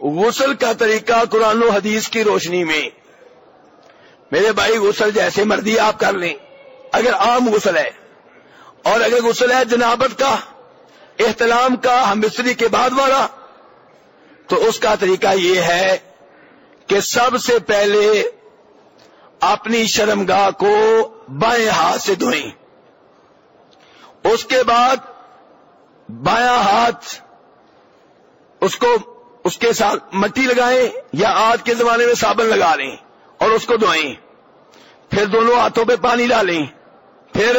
غسل کا طریقہ قرآن و حدیث کی روشنی میں۔ میرے بھائی، غسل جیسے مرضی آپ کر لیں، اگر عام غسل ہے۔ اور اگر غسل ہے جنابت کا، احتلام کا، ہم مستری کے بعد والا، تو اس کا طریقہ یہ ہے کہ سب سے پہلے اپنی شرمگاہ کو بائیں ہاتھ سے دھوئیں۔ اس کے بعد بایاں ہاتھ اس کو اس کے ساتھ مٹی لگائیں یا آج کے زمانے میں صابن لگا لیں اور اس کو دھوئیں۔ پھر دونوں ہاتھوں پہ پانی ڈالیں۔ پھر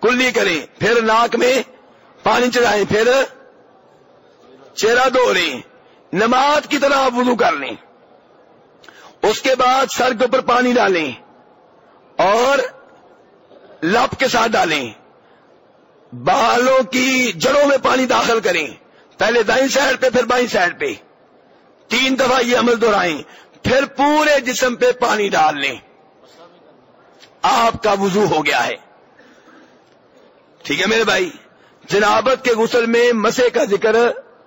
کلی کریں۔ پھر ناک میں پانی چڑھائیں۔ پھر چہرہ دھو لیں نماز کی طرح آپ وضو کر لیں۔ اس کے بعد سر کے اوپر پانی ڈالیں اور لپ کے ساتھ ڈالیں۔ بالوں کی جڑوں میں پانی داخل کریں۔ پہلے دائیں سائڈ پہ، پھر بائیں سائڈ پہ۔ تین دفعہ یہ عمل دہرائیں، پھر پورے جسم پہ پانی ڈال لیں آپ کا وضو ہو گیا ہے۔ ٹھیک ہے میرے بھائی، جنابت کے غسل میں مسے کا ذکر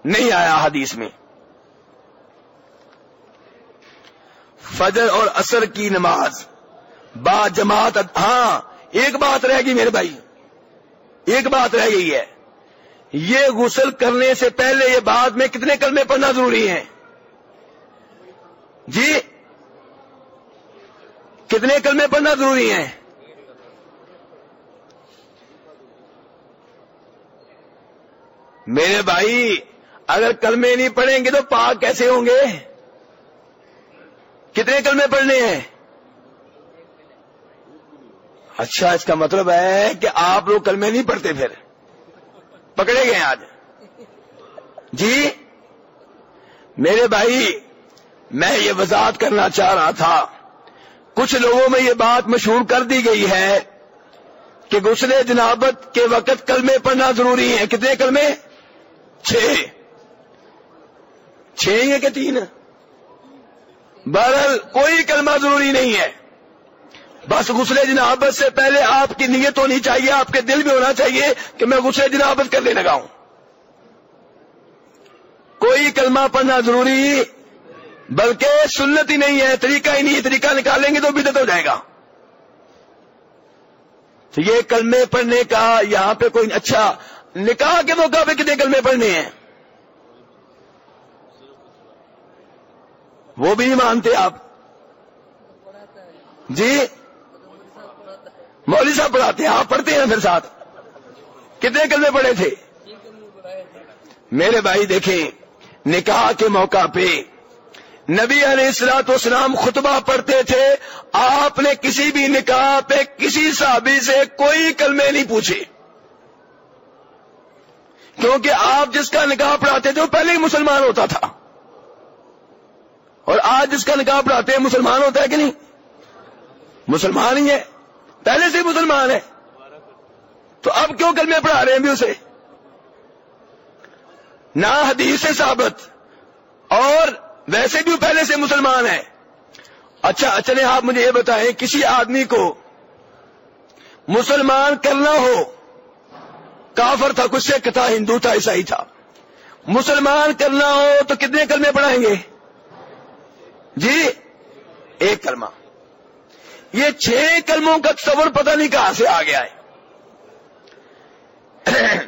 نہیں آیا حدیث میں۔ فجر اور اثر کی نماز۔ با جماعت ہاں ایک بات رہ گئی میرے بھائی۔ ایک بات رہ گئی ہے۔ یہ غسل کرنے سے پہلے یہ بعد میں کتنے کلمے پڑھنا ضروری ہیں؟ جی؟ کتنے کلمے پڑھنا ضروری ہیں؟ میرے بھائی، اگر کلمے نہیں پڑھیں گے تو پاک کیسے ہوں گے؟ کتنے کلمے پڑھنے ہیں؟ اچھا اس کا مطلب ہے کہ آپ لوگ کلمے نہیں پڑھتے پھر۔ پکڑے گئے آج۔ جی میرے بھائی، میں یہ وضاحت کرنا چاہ رہا تھا۔ کچھ لوگوں میں یہ بات مشہور کر دی گئی ہے کہ غسل جنابت کے وقت کلمے پڑھنا ضروری ہے کتنے کلمے؟ چھ۔ چھ ہیں کہ تین؟ بہرحال کوئی کلمہ ضروری نہیں ہے۔ بس غسل جنابت سے پہلے آپ کی نیت ہونی چاہیے، آپ کے دل میں ہونا چاہیے کہ میں غسل جنابت کرنے لگا ہوں۔ کوئی کلمہ پڑھنا ضروری بلکہ سنت ہی نہیں ہے، طریقہ ہی نہیں ہے طریقہ نکالیں گے تو بدت ہو جائے گا۔ تو یہ کلمے پڑھنے کا یہاں پہ کوئی اچھا نکاح کے موقع پہ کتنے کلمے پڑھنے ہیں؟ وہ بھی نہیں مانتے آپ۔ جی؟ مولوی صاحب پڑھاتے ہیں، آپ پڑھتے ہیں پھر ساتھ۔ کتنے کلمے پڑھے تھے؟ میرے بھائی دیکھیں، نکاح کے موقع پہ نبی علیہ السلاط اسلام خطبہ پڑھتے تھے، آپ نے کسی بھی نکاح پہ کسی صحابی سے کوئی کلمے نہیں پوچھے۔ کیونکہ آپ جس کا نکاح پڑھاتے تھے، وہ پہلے ہی مسلمان ہوتا تھا۔ اور آج جس کا نکاح پڑھاتے ہیں، مسلمان ہوتا ہے کہ نہیں؟ مسلمان ہی ہے۔ پہلے سے مسلمان ہے۔ تو اب کیوں کلمے پڑھا رہے ہیں بھی اسے؟ نہ حدیث سے ثابت، اور ویسے بھی پہلے سے مسلمان ہے۔ اچھا, اچھا، چلے آپ مجھے یہ بتائیں، کسی آدمی کو مسلمان کرنا ہو، کافر تھا، کچھ سے تھا، ہندو تھا، عیسائی تھا۔ مسلمان کرنا ہو تو کتنے کلمے پڑھائیں گے؟ جی ایک کلمہ۔ یہ چھ کلموں کا تصور پتہ نہیں کہاں سے آ گیا ہے۔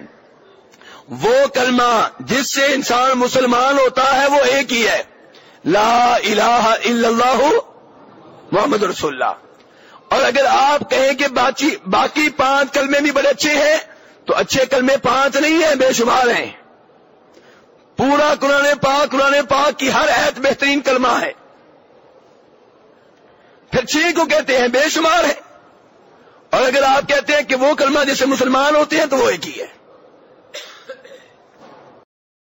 وہ کلمہ جس سے انسان مسلمان ہوتا ہے وہ ایک ہی ہے۔ لا الہ الا اللہ محمد رسول اللہ۔ اور اگر آپ کہیں کہ باقی پانچ کلمے بھی بڑے اچھے ہیں، تو اچھے کلمے پانچ نہیں ہیں، بے شمار ہیں۔ پورا قرآن پاک قرآن پاک کی ہر عہد بہترین کلمہ ہے۔ پھر چھ کو کہتے ہیں بے شمار ہے۔ اور اگر آپ کہتے ہیں کہ وہ کلمہ جیسے مسلمان ہوتے ہیں تو وہ ایک ہی ہے۔